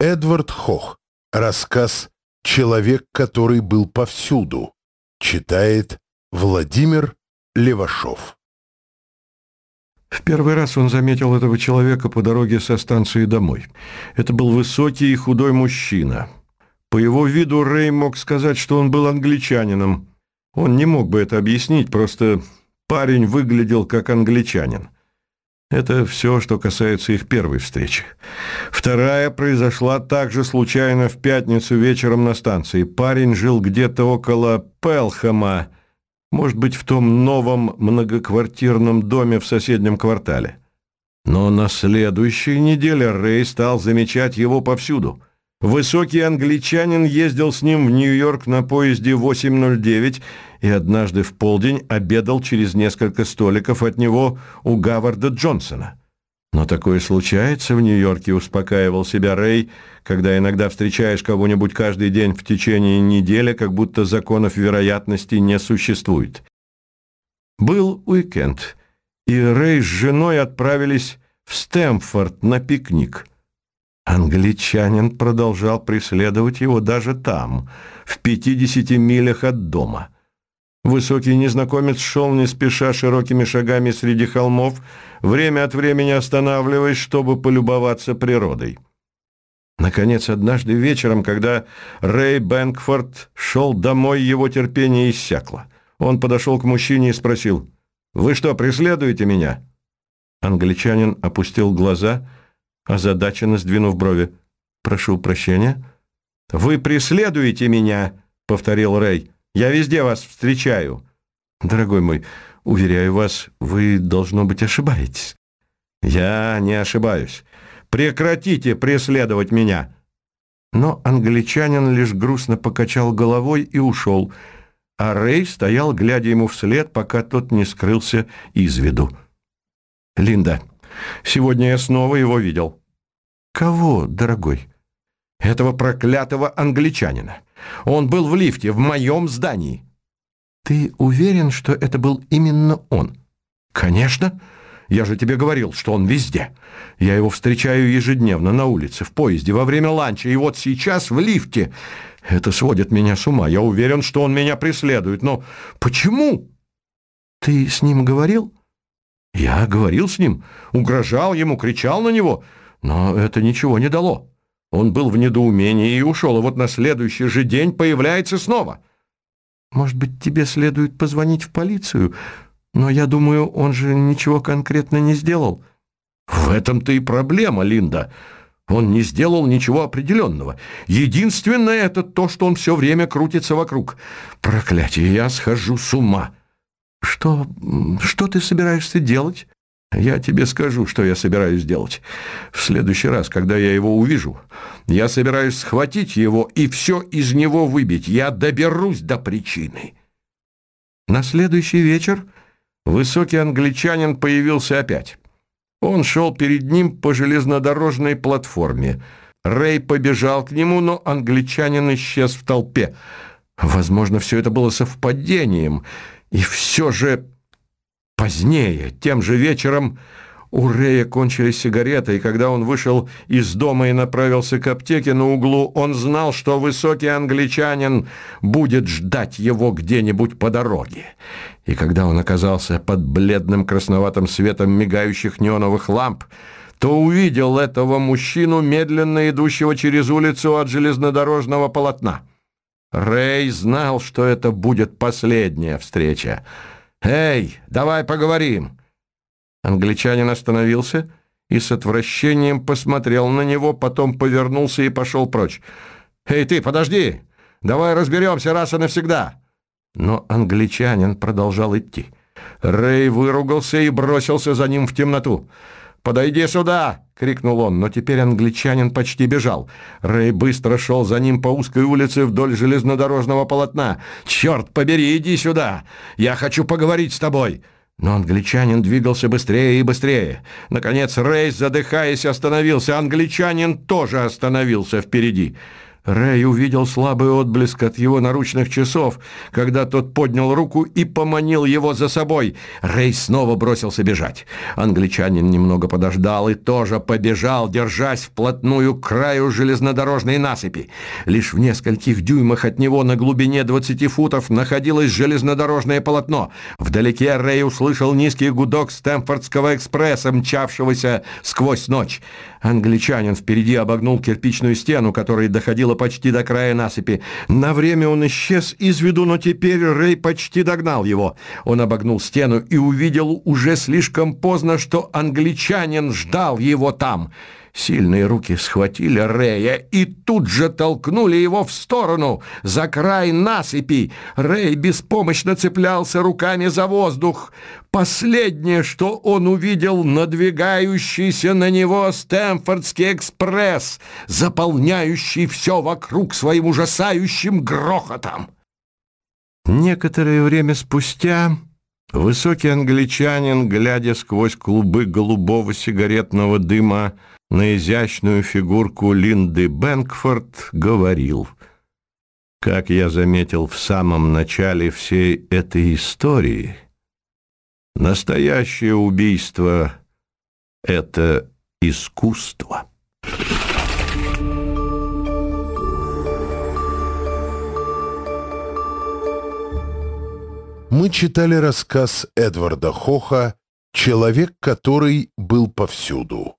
Эдвард Хох. Рассказ «Человек, который был повсюду». Читает Владимир Левашов. В первый раз он заметил этого человека по дороге со станции домой. Это был высокий и худой мужчина. По его виду Рэй мог сказать, что он был англичанином. Он не мог бы это объяснить, просто парень выглядел как англичанин. Это все, что касается их первой встречи. Вторая произошла также случайно в пятницу вечером на станции. Парень жил где-то около Пелхэма, может быть, в том новом многоквартирном доме в соседнем квартале. Но на следующей неделе Рэй стал замечать его повсюду – Высокий англичанин ездил с ним в Нью-Йорк на поезде 809 и однажды в полдень обедал через несколько столиков от него у Гаварда Джонсона. Но такое случается в Нью-Йорке, успокаивал себя Рэй, когда иногда встречаешь кого-нибудь каждый день в течение недели, как будто законов вероятности не существует. Был уикенд, и Рэй с женой отправились в Стэмфорд на пикник – Англичанин продолжал преследовать его даже там, в 50 милях от дома. Высокий незнакомец шел не спеша широкими шагами среди холмов, время от времени останавливаясь, чтобы полюбоваться природой. Наконец, однажды вечером, когда Рэй Бэнкфорд шел домой, его терпение иссякло. Он подошел к мужчине и спросил, «Вы что, преследуете меня?» Англичанин опустил глаза озадаченно сдвинув брови. «Прошу прощения». «Вы преследуете меня», — повторил Рэй. «Я везде вас встречаю». «Дорогой мой, уверяю вас, вы, должно быть, ошибаетесь». «Я не ошибаюсь. Прекратите преследовать меня». Но англичанин лишь грустно покачал головой и ушел, а Рэй стоял, глядя ему вслед, пока тот не скрылся из виду. «Линда, сегодня я снова его видел». «Кого, дорогой?» «Этого проклятого англичанина. Он был в лифте, в моем здании». «Ты уверен, что это был именно он?» «Конечно. Я же тебе говорил, что он везде. Я его встречаю ежедневно на улице, в поезде, во время ланча, и вот сейчас в лифте. Это сводит меня с ума. Я уверен, что он меня преследует. Но почему?» «Ты с ним говорил?» «Я говорил с ним, угрожал ему, кричал на него». Но это ничего не дало. Он был в недоумении и ушел, а вот на следующий же день появляется снова. Может быть, тебе следует позвонить в полицию? Но я думаю, он же ничего конкретно не сделал. В этом-то и проблема, Линда. Он не сделал ничего определенного. Единственное это то, что он все время крутится вокруг. Проклятие, я схожу с ума. Что, что ты собираешься делать? Я тебе скажу, что я собираюсь делать. В следующий раз, когда я его увижу, я собираюсь схватить его и все из него выбить. Я доберусь до причины. На следующий вечер высокий англичанин появился опять. Он шел перед ним по железнодорожной платформе. Рэй побежал к нему, но англичанин исчез в толпе. Возможно, все это было совпадением. И все же... Позднее, тем же вечером, у Рея кончились сигареты, и когда он вышел из дома и направился к аптеке на углу, он знал, что высокий англичанин будет ждать его где-нибудь по дороге. И когда он оказался под бледным красноватым светом мигающих неоновых ламп, то увидел этого мужчину, медленно идущего через улицу от железнодорожного полотна. Рэй знал, что это будет последняя встреча. «Эй, давай поговорим!» Англичанин остановился и с отвращением посмотрел на него, потом повернулся и пошел прочь. «Эй, ты, подожди! Давай разберемся раз и навсегда!» Но англичанин продолжал идти. Рэй выругался и бросился за ним в темноту. «Подойди сюда!» — крикнул он, но теперь англичанин почти бежал. Рэй быстро шел за ним по узкой улице вдоль железнодорожного полотна. «Черт побери, иди сюда! Я хочу поговорить с тобой!» Но англичанин двигался быстрее и быстрее. Наконец Рэй, задыхаясь, остановился. Англичанин тоже остановился впереди. Рэй увидел слабый отблеск от его наручных часов, когда тот поднял руку и поманил его за собой. Рэй снова бросился бежать. Англичанин немного подождал и тоже побежал, держась вплотную к краю железнодорожной насыпи. Лишь в нескольких дюймах от него на глубине 20 футов находилось железнодорожное полотно. Вдалеке Рэй услышал низкий гудок Стэмфордского экспресса, мчавшегося сквозь ночь. Англичанин впереди обогнул кирпичную стену, которая доходила почти до края насыпи. На время он исчез из виду, но теперь Рэй почти догнал его. Он обогнул стену и увидел уже слишком поздно, что англичанин ждал его там — Сильные руки схватили Рэя и тут же толкнули его в сторону, за край насыпи. Рэй беспомощно цеплялся руками за воздух. Последнее, что он увидел, надвигающийся на него Стэнфордский экспресс, заполняющий все вокруг своим ужасающим грохотом. Некоторое время спустя высокий англичанин, глядя сквозь клубы голубого сигаретного дыма, на изящную фигурку Линды Бэнкфорд говорил, «Как я заметил в самом начале всей этой истории, настоящее убийство — это искусство». Мы читали рассказ Эдварда Хоха «Человек, который был повсюду».